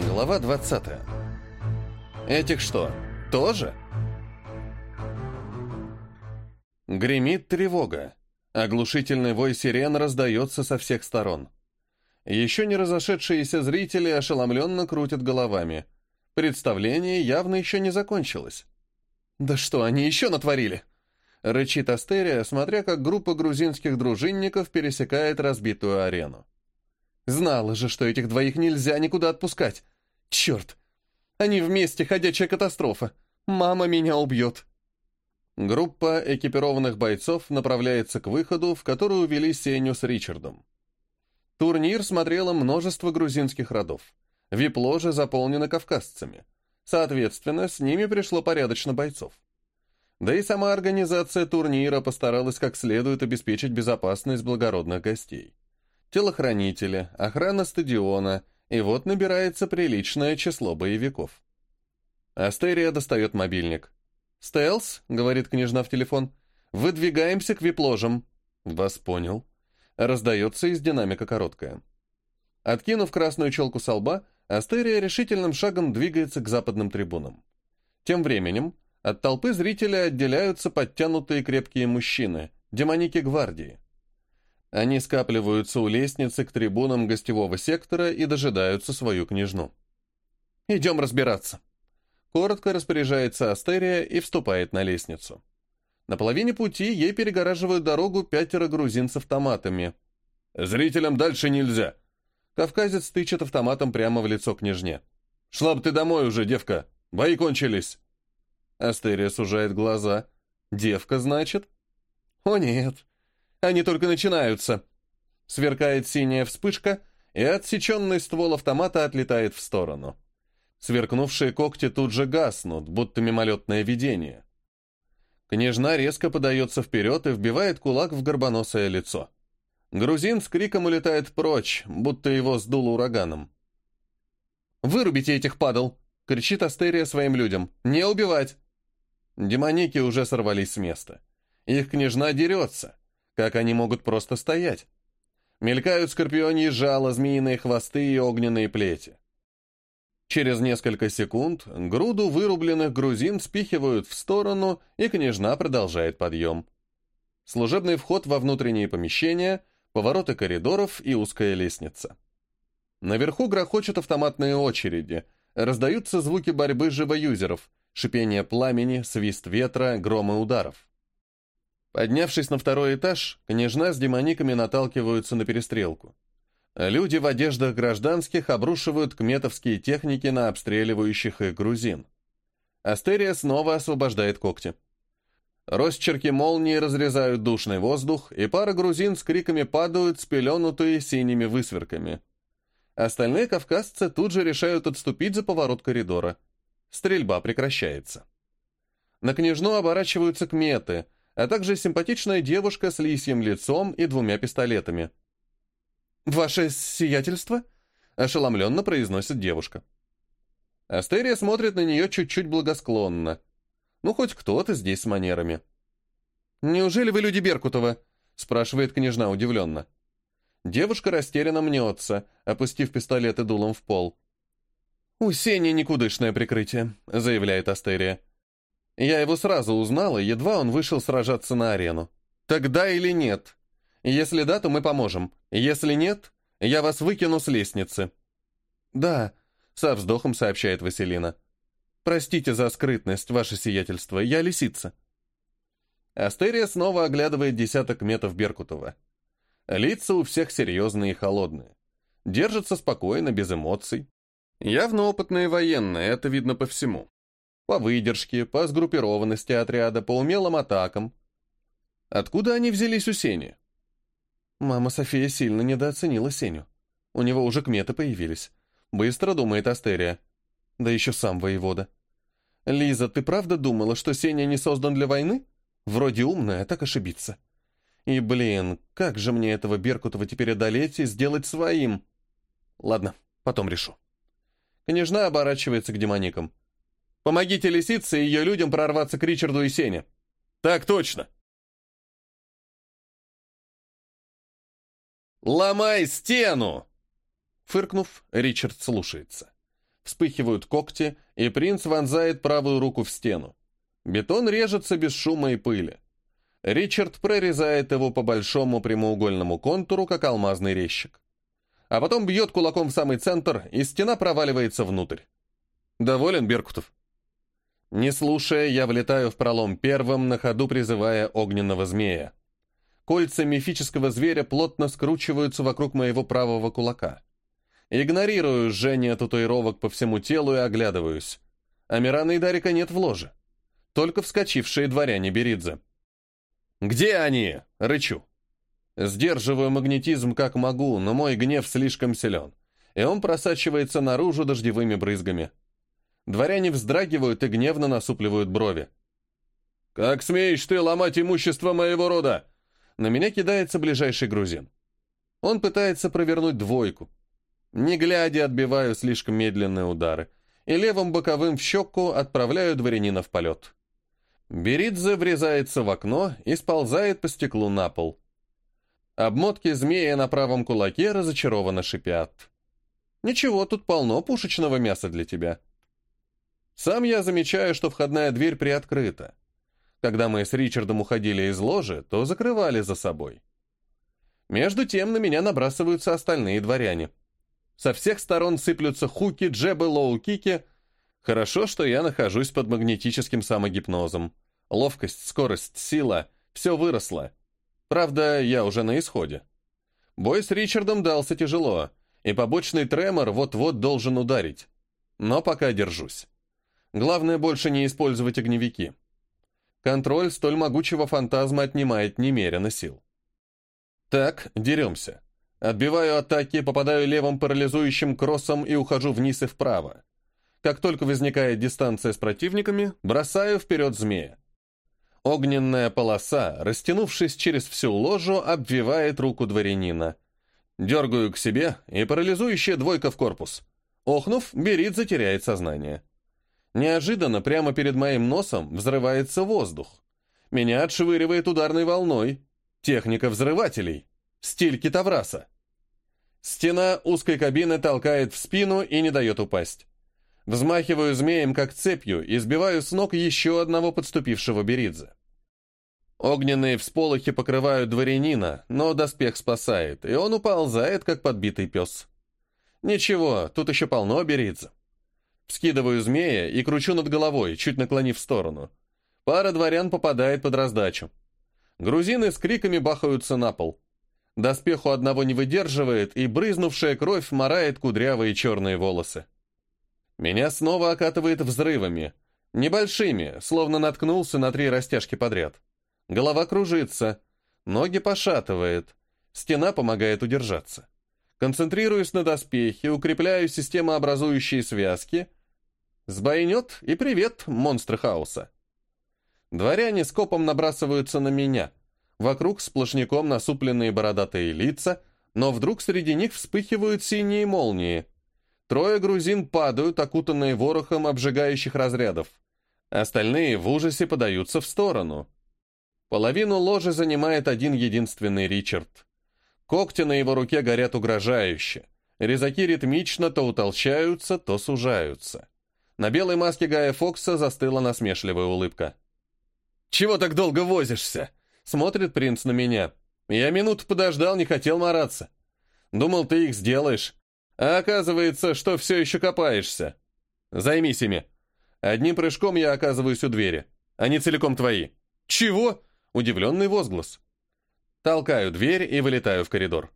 Глава 20. Этих что, тоже? Гремит тревога. Оглушительный вой сирен раздается со всех сторон. Еще не разошедшиеся зрители ошеломленно крутят головами. Представление явно еще не закончилось. «Да что они еще натворили?» Рычит Астерия, смотря как группа грузинских дружинников пересекает разбитую арену. Знала же, что этих двоих нельзя никуда отпускать. Черт! Они вместе ходячая катастрофа. Мама меня убьет. Группа экипированных бойцов направляется к выходу, в который увели Сеню с Ричардом. Турнир смотрело множество грузинских родов. Вип-ложа заполнена кавказцами. Соответственно, с ними пришло порядочно бойцов. Да и сама организация турнира постаралась как следует обеспечить безопасность благородных гостей телохранители, охрана стадиона, и вот набирается приличное число боевиков. Астерия достает мобильник. «Стелс», — говорит княжна в телефон, — «выдвигаемся к вип-ложам». «Вас понял». Раздается из динамика короткая. Откинув красную челку со лба, Астерия решительным шагом двигается к западным трибунам. Тем временем от толпы зрителей отделяются подтянутые крепкие мужчины, демоники гвардии. Они скапливаются у лестницы к трибунам гостевого сектора и дожидаются свою княжну. «Идем разбираться». Коротко распоряжается Астерия и вступает на лестницу. На половине пути ей перегораживают дорогу пятеро грузин с автоматами. «Зрителям дальше нельзя!» Кавказец тычет автоматом прямо в лицо княжне. «Шла бы ты домой уже, девка! Бои кончились!» Астерия сужает глаза. «Девка, значит?» «О нет, они только начинаются. Сверкает синяя вспышка, и отсеченный ствол автомата отлетает в сторону. Сверкнувшие когти тут же гаснут, будто мимолетное видение. Княжна резко подается вперед и вбивает кулак в горбоносое лицо. Грузин с криком улетает прочь, будто его сдуло ураганом. «Вырубите этих падал!» — кричит Астерия своим людям. «Не убивать!» Демоники уже сорвались с места. Их княжна дерется. Как они могут просто стоять? Мелькают скорпионьи жало, змеиные хвосты и огненные плети. Через несколько секунд груду вырубленных грузин спихивают в сторону, и княжна продолжает подъем. Служебный вход во внутренние помещения, повороты коридоров и узкая лестница. Наверху грохочут автоматные очереди, раздаются звуки борьбы живоюзеров, шипение пламени, свист ветра, громы ударов. Поднявшись на второй этаж, княжна с демониками наталкиваются на перестрелку. Люди в одеждах гражданских обрушивают кметовские техники на обстреливающих их грузин. Астерия снова освобождает когти. Росчерки молнии разрезают душный воздух, и пара грузин с криками падают, спеленутые синими высверками. Остальные кавказцы тут же решают отступить за поворот коридора. Стрельба прекращается. На княжну оборачиваются кметы — а также симпатичная девушка с лисьим лицом и двумя пистолетами. «Ваше сиятельство?» — ошеломленно произносит девушка. Астерия смотрит на нее чуть-чуть благосклонно. Ну, хоть кто-то здесь с манерами. «Неужели вы люди Беркутова?» — спрашивает княжна удивленно. Девушка растерянно мнется, опустив пистолет и дулом в пол. «У Сени никудышное прикрытие», — заявляет Астерия. Я его сразу узнала, едва он вышел сражаться на арену. Тогда или нет? Если да, то мы поможем. Если нет, я вас выкину с лестницы. Да, со вздохом сообщает Василина. Простите за скрытность, ваше сиятельство, я лисица. Астерия снова оглядывает десяток метов Беркутова. Лица у всех серьезные и холодные. Держатся спокойно, без эмоций. Явно опытные военные, это видно по всему. По выдержке, по сгруппированности отряда, по умелым атакам. Откуда они взялись у Сени? Мама София сильно недооценила Сеню. У него уже кметы появились. Быстро думает Астерия. Да еще сам воевода. «Лиза, ты правда думала, что Сеня не создан для войны? Вроде умная, так ошибиться. И, блин, как же мне этого Беркутова теперь одолеть и сделать своим? Ладно, потом решу». Княжна оборачивается к демоникам. Помогите лисице и ее людям прорваться к Ричарду и Сене. Так точно. «Ломай стену!» Фыркнув, Ричард слушается. Вспыхивают когти, и принц вонзает правую руку в стену. Бетон режется без шума и пыли. Ричард прорезает его по большому прямоугольному контуру, как алмазный резчик. А потом бьет кулаком в самый центр, и стена проваливается внутрь. Доволен, Беркутов? Не слушая, я влетаю в пролом первым, на ходу призывая огненного змея. Кольца мифического зверя плотно скручиваются вокруг моего правого кулака. Игнорирую жжение татуировок по всему телу и оглядываюсь. Амирана и Дарика нет в ложе. Только вскочившие дворяне Беридзе. «Где они?» — рычу. Сдерживаю магнетизм как могу, но мой гнев слишком силен, и он просачивается наружу дождевыми брызгами. Дворяне вздрагивают и гневно насупливают брови. «Как смеешь ты ломать имущество моего рода?» На меня кидается ближайший грузин. Он пытается провернуть двойку. Не глядя, отбиваю слишком медленные удары, и левым боковым в щеку отправляю дворянина в полет. Беридзе врезается в окно и сползает по стеклу на пол. Обмотки змея на правом кулаке разочарованно шипят. «Ничего, тут полно пушечного мяса для тебя». Сам я замечаю, что входная дверь приоткрыта. Когда мы с Ричардом уходили из ложи, то закрывали за собой. Между тем на меня набрасываются остальные дворяне. Со всех сторон сыплются хуки, джебы, лоу-кики. Хорошо, что я нахожусь под магнетическим самогипнозом. Ловкость, скорость, сила — все выросло. Правда, я уже на исходе. Бой с Ричардом дался тяжело, и побочный тремор вот-вот должен ударить. Но пока держусь. Главное больше не использовать огневики. Контроль столь могучего фантазма отнимает немерено сил. Так, деремся. Отбиваю атаки, попадаю левым парализующим кроссом и ухожу вниз и вправо. Как только возникает дистанция с противниками, бросаю вперед змея. Огненная полоса, растянувшись через всю ложу, обвивает руку дворянина. Дергаю к себе, и парализующая двойка в корпус. Охнув, Беридзе теряет сознание. Неожиданно прямо перед моим носом взрывается воздух. Меня отшвыривает ударной волной. Техника взрывателей. Стиль китавраса. Стена узкой кабины толкает в спину и не дает упасть. Взмахиваю змеем, как цепью, и сбиваю с ног еще одного подступившего Беридзе. Огненные всполохи покрывают дворянина, но доспех спасает, и он уползает, как подбитый пес. Ничего, тут еще полно Беридзе. Скидываю змея и кручу над головой, чуть наклонив в сторону. Пара дворян попадает под раздачу. Грузины с криками бахаются на пол. Доспеху одного не выдерживает, и брызнувшая кровь морает кудрявые черные волосы. Меня снова окатывает взрывами. Небольшими, словно наткнулся на три растяжки подряд. Голова кружится, ноги пошатывает. Стена помогает удержаться. Концентрируюсь на доспехе, укрепляю системообразующие связки — Сбойнет и привет, монстры хаоса. Дворяне скопом набрасываются на меня. Вокруг сплошняком насупленные бородатые лица, но вдруг среди них вспыхивают синие молнии. Трое грузин падают, окутанные ворохом обжигающих разрядов. Остальные в ужасе подаются в сторону. Половину ложи занимает один единственный Ричард. Когти на его руке горят угрожающе. Резаки ритмично то утолщаются, то сужаются. На белой маске Гая Фокса застыла насмешливая улыбка. «Чего так долго возишься?» — смотрит принц на меня. Я минуту подождал, не хотел мараться. Думал, ты их сделаешь. А оказывается, что все еще копаешься. Займись ими. Одним прыжком я оказываюсь у двери. Они целиком твои. Чего? Удивленный возглас. Толкаю дверь и вылетаю в коридор.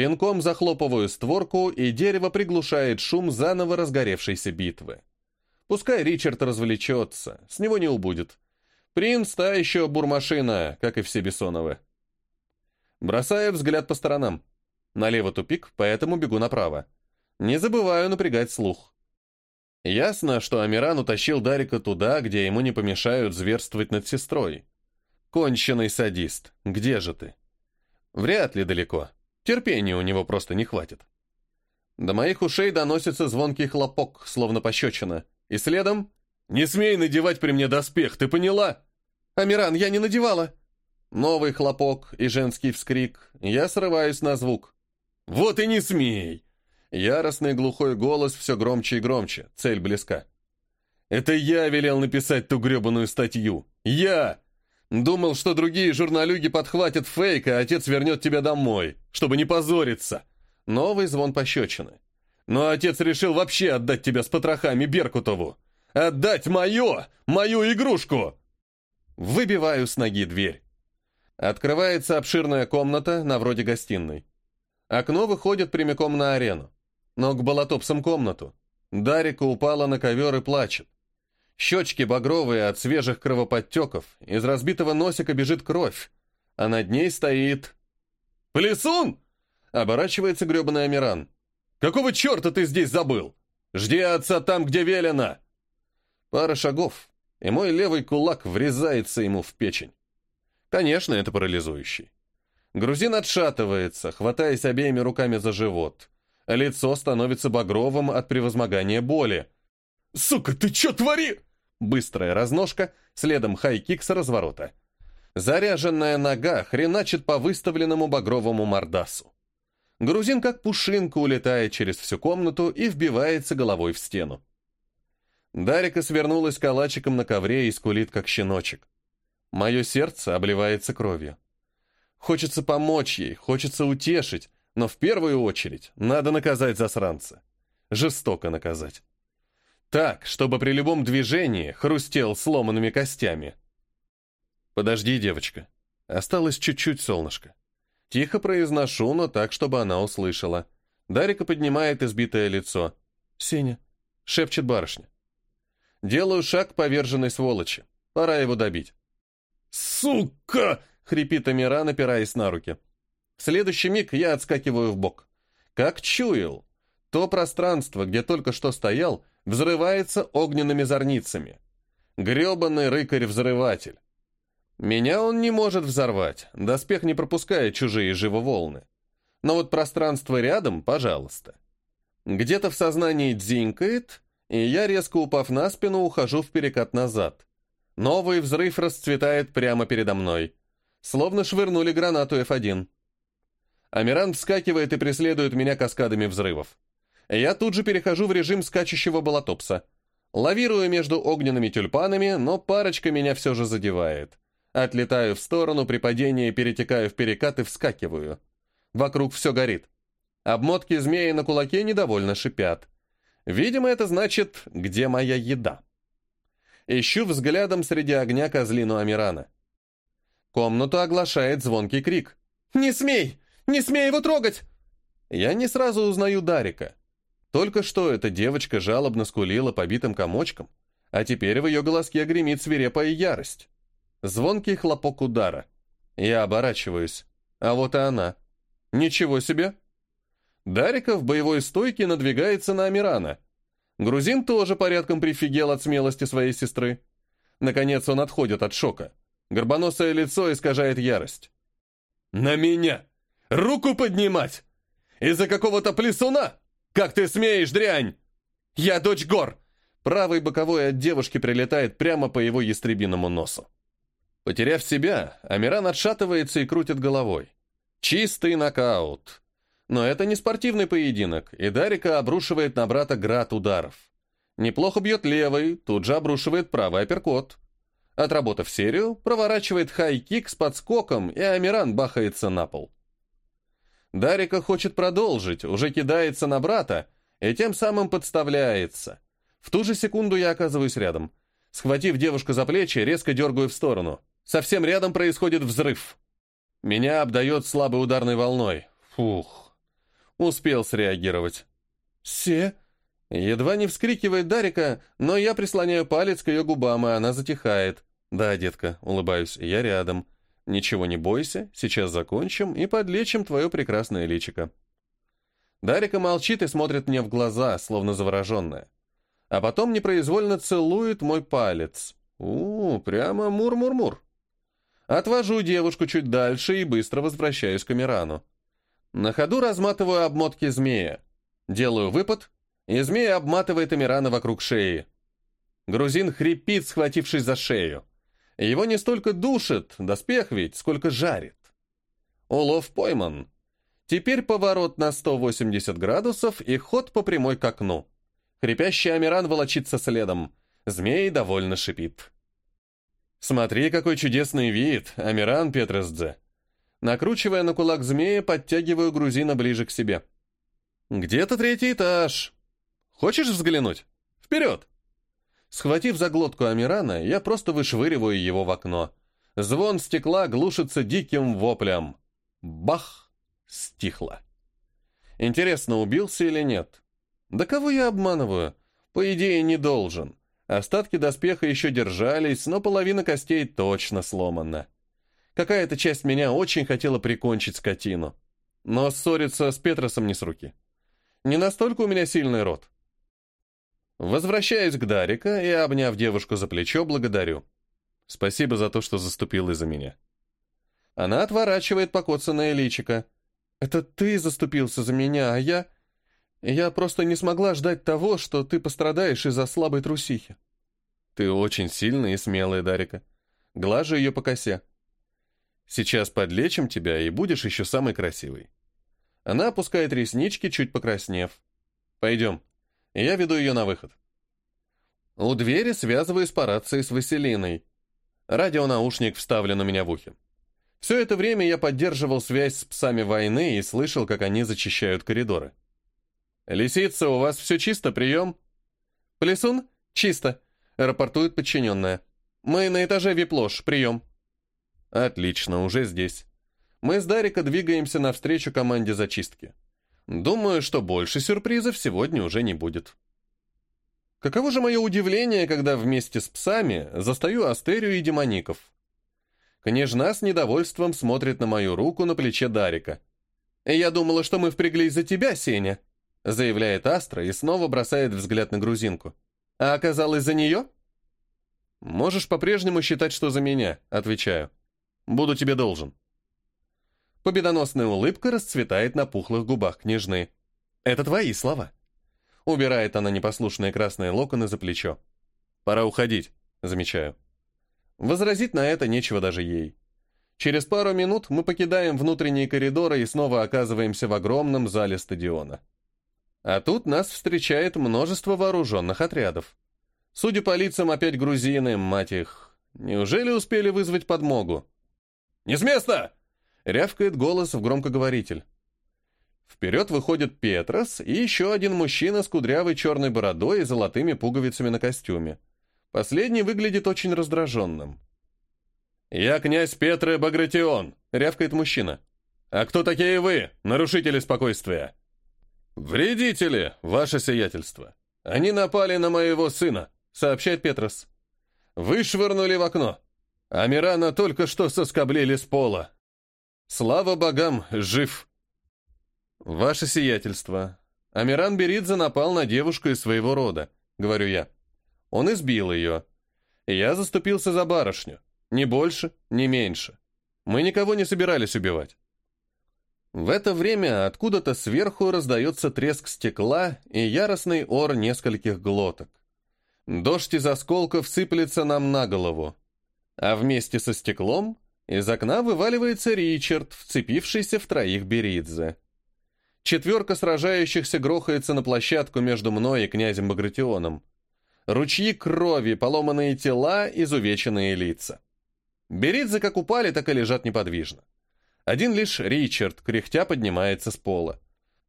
Пинком захлопываю створку, и дерево приглушает шум заново разгоревшейся битвы. Пускай Ричард развлечется, с него не убудет. Принц та еще бурмашина, как и все Бессоновы. Бросаю взгляд по сторонам. Налево тупик, поэтому бегу направо. Не забываю напрягать слух. Ясно, что Амиран утащил Дарика туда, где ему не помешают зверствовать над сестрой. Конченый садист, где же ты? Вряд ли далеко. Терпения у него просто не хватит. До моих ушей доносится звонкий хлопок, словно пощечина. И следом «Не смей надевать при мне доспех, ты поняла?» «Амиран, я не надевала!» Новый хлопок и женский вскрик. Я срываюсь на звук. «Вот и не смей!» Яростный глухой голос все громче и громче, цель близка. «Это я велел написать ту гребаную статью! Я! Думал, что другие журналюги подхватят фейк, а отец вернет тебя домой, чтобы не позориться!» Новый звон пощечины. «Но отец решил вообще отдать тебя с потрохами Беркутову! Отдать мое! Мою игрушку!» Выбиваю с ноги дверь. Открывается обширная комната, на вроде гостиной. Окно выходит прямиком на арену. Но к болотопсам комнату. Дарика упала на ковер и плачет. Щечки багровые от свежих кровоподтеков, из разбитого носика бежит кровь, а над ней стоит... «Плесун!» — оборачивается гребаный Амиран. «Какого черта ты здесь забыл? Жди отца там, где велено!» Пара шагов, и мой левый кулак врезается ему в печень. Конечно, это парализующий. Грузин отшатывается, хватаясь обеими руками за живот. Лицо становится багровым от превозмогания боли. «Сука, ты чё твори?» Быстрая разножка, следом хай-кик с разворота. Заряженная нога хреначит по выставленному багровому мордасу. Грузин как пушинка улетает через всю комнату и вбивается головой в стену. Дарика свернулась калачиком на ковре и скулит, как щеночек. Мое сердце обливается кровью. Хочется помочь ей, хочется утешить, но в первую очередь надо наказать засранца. Жестоко наказать. Так, чтобы при любом движении хрустел сломанными костями. «Подожди, девочка. Осталось чуть-чуть, солнышко». Тихо произношу, но так, чтобы она услышала. Дарика поднимает избитое лицо. «Сеня», — шепчет барышня. Делаю шаг к поверженной сволочи. Пора его добить. «Сука!» — хрипит Амира, напираясь на руки. В следующий миг я отскакиваю в бок. Как чуял. То пространство, где только что стоял, взрывается огненными зорницами. Гребаный рыкарь-взрыватель. Меня он не может взорвать, доспех не пропускает чужие живоволны. Но вот пространство рядом, пожалуйста. Где-то в сознании дзинькает, и я, резко упав на спину, ухожу в перекат назад. Новый взрыв расцветает прямо передо мной. Словно швырнули гранату F1. Амиран вскакивает и преследует меня каскадами взрывов. Я тут же перехожу в режим скачущего болотопса. Лавирую между огненными тюльпанами, но парочка меня все же задевает. Отлетаю в сторону, при падении перетекаю в перекат и вскакиваю. Вокруг все горит. Обмотки змеи на кулаке недовольно шипят. Видимо, это значит, где моя еда. Ищу взглядом среди огня козлину Амирана. Комнату оглашает звонкий крик. «Не смей! Не смей его трогать!» Я не сразу узнаю Дарика. Только что эта девочка жалобно скулила побитым комочком, а теперь в ее голоске гремит свирепая ярость. Звонкий хлопок удара. Я оборачиваюсь. А вот и она. Ничего себе! Дарика в боевой стойке надвигается на Амирана. Грузин тоже порядком прифигел от смелости своей сестры. Наконец он отходит от шока. Горбоносое лицо искажает ярость. «На меня! Руку поднимать! Из-за какого-то плесуна!» «Как ты смеешь, дрянь!» «Я дочь гор!» Правый боковой от девушки прилетает прямо по его ястребиному носу. Потеряв себя, Амиран отшатывается и крутит головой. Чистый нокаут. Но это не спортивный поединок, и Дарика обрушивает на брата град ударов. Неплохо бьет левый, тут же обрушивает правый апперкот. Отработав серию, проворачивает хай-кик с подскоком, и Амиран бахается на пол. Дарика хочет продолжить, уже кидается на брата и тем самым подставляется. В ту же секунду я оказываюсь рядом. Схватив девушку за плечи, резко дергаю в сторону. Совсем рядом происходит взрыв. Меня обдает слабой ударной волной. Фух. Успел среагировать. «Се?» Едва не вскрикивает Дарика, но я прислоняю палец к ее губам, и она затихает. «Да, детка», — улыбаюсь, — «я рядом». «Ничего не бойся, сейчас закончим и подлечим твое прекрасное личико». Дарика молчит и смотрит мне в глаза, словно завороженная. А потом непроизвольно целует мой палец. у, прямо мур-мур-мур. Отвожу девушку чуть дальше и быстро возвращаюсь к Амирану. На ходу разматываю обмотки змея. Делаю выпад, и змея обматывает Амирана вокруг шеи. Грузин хрипит, схватившись за шею. Его не столько душит, доспех ведь, сколько жарит. Улов пойман. Теперь поворот на 180 градусов и ход по прямой к окну. Хрипящий Амиран волочится следом. Змей довольно шипит. «Смотри, какой чудесный вид, Амиран Петресдзе!» Накручивая на кулак змея, подтягиваю грузина ближе к себе. «Где-то третий этаж. Хочешь взглянуть? Вперед!» Схватив за глотку Амирана, я просто вышвыриваю его в окно. Звон стекла глушится диким воплем. Бах! Стихло. Интересно, убился или нет? Да кого я обманываю? По идее, не должен. Остатки доспеха еще держались, но половина костей точно сломана. Какая-то часть меня очень хотела прикончить скотину. Но ссориться с Петросом не с руки. Не настолько у меня сильный рот. Возвращаюсь к Дарика и, обняв девушку за плечо, благодарю. Спасибо за то, что заступила за меня. Она отворачивает покоцанное личико. «Это ты заступился за меня, а я...» «Я просто не смогла ждать того, что ты пострадаешь из-за слабой трусихи». «Ты очень сильная и смелая, Дарика. Глажу ее по косе. Сейчас подлечим тебя, и будешь еще самой красивой». Она опускает реснички, чуть покраснев. «Пойдем». Я веду ее на выход. У двери связываюсь по рации с Василиной. Радионаушник вставлен у меня в ухе. Все это время я поддерживал связь с псами войны и слышал, как они зачищают коридоры. «Лисица, у вас все чисто, прием?» «Плесун? Чисто», — рапортует подчиненная. «Мы на этаже Виплош, прием». «Отлично, уже здесь. Мы с Дарика двигаемся навстречу команде зачистки. Думаю, что больше сюрпризов сегодня уже не будет». Каково же мое удивление, когда вместе с псами застаю Астерию и демоников. Княжна с недовольством смотрит на мою руку на плече Дарика. «Я думала, что мы впряглись за тебя, Сеня», заявляет Астра и снова бросает взгляд на грузинку. «А оказалось за нее?» «Можешь по-прежнему считать, что за меня», отвечаю. «Буду тебе должен». Победоносная улыбка расцветает на пухлых губах княжны. «Это твои слова». Убирает она непослушные красные локоны за плечо. «Пора уходить», замечаю. Возразить на это нечего даже ей. Через пару минут мы покидаем внутренние коридоры и снова оказываемся в огромном зале стадиона. А тут нас встречает множество вооруженных отрядов. Судя по лицам, опять грузины, мать их. Неужели успели вызвать подмогу? «Не с места!» — рявкает голос в громкоговоритель. Вперед выходит Петрос и еще один мужчина с кудрявой черной бородой и золотыми пуговицами на костюме. Последний выглядит очень раздраженным. «Я князь Петре Багратион», — рявкает мужчина. «А кто такие вы, нарушители спокойствия?» «Вредители, ваше сиятельство. Они напали на моего сына», — сообщает Петрос. «Вышвырнули в окно. Амирана только что соскоблили с пола. Слава богам, жив!» «Ваше сиятельство, Амиран Беридзе напал на девушку из своего рода», — говорю я. Он избил ее. Я заступился за барышню. Ни больше, ни меньше. Мы никого не собирались убивать. В это время откуда-то сверху раздается треск стекла и яростный ор нескольких глоток. Дождь из осколков сыплется нам на голову. А вместе со стеклом из окна вываливается Ричард, вцепившийся в троих Беридзе. Четверка сражающихся грохается на площадку между мной и князем Багратионом. Ручьи крови, поломанные тела, изувеченные лица. Беридзе как упали, так и лежат неподвижно. Один лишь Ричард, кряхтя, поднимается с пола.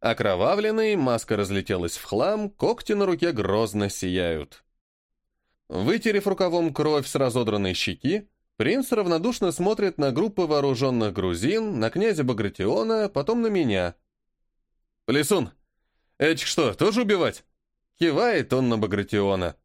Окровавленный, маска разлетелась в хлам, когти на руке грозно сияют. Вытерев рукавом кровь с разодранной щеки, принц равнодушно смотрит на группы вооруженных грузин, на князя Багратиона, потом на меня — «Плесун, этих что, тоже убивать?» Кивает он на Багратиона.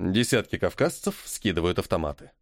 Десятки кавказцев скидывают автоматы.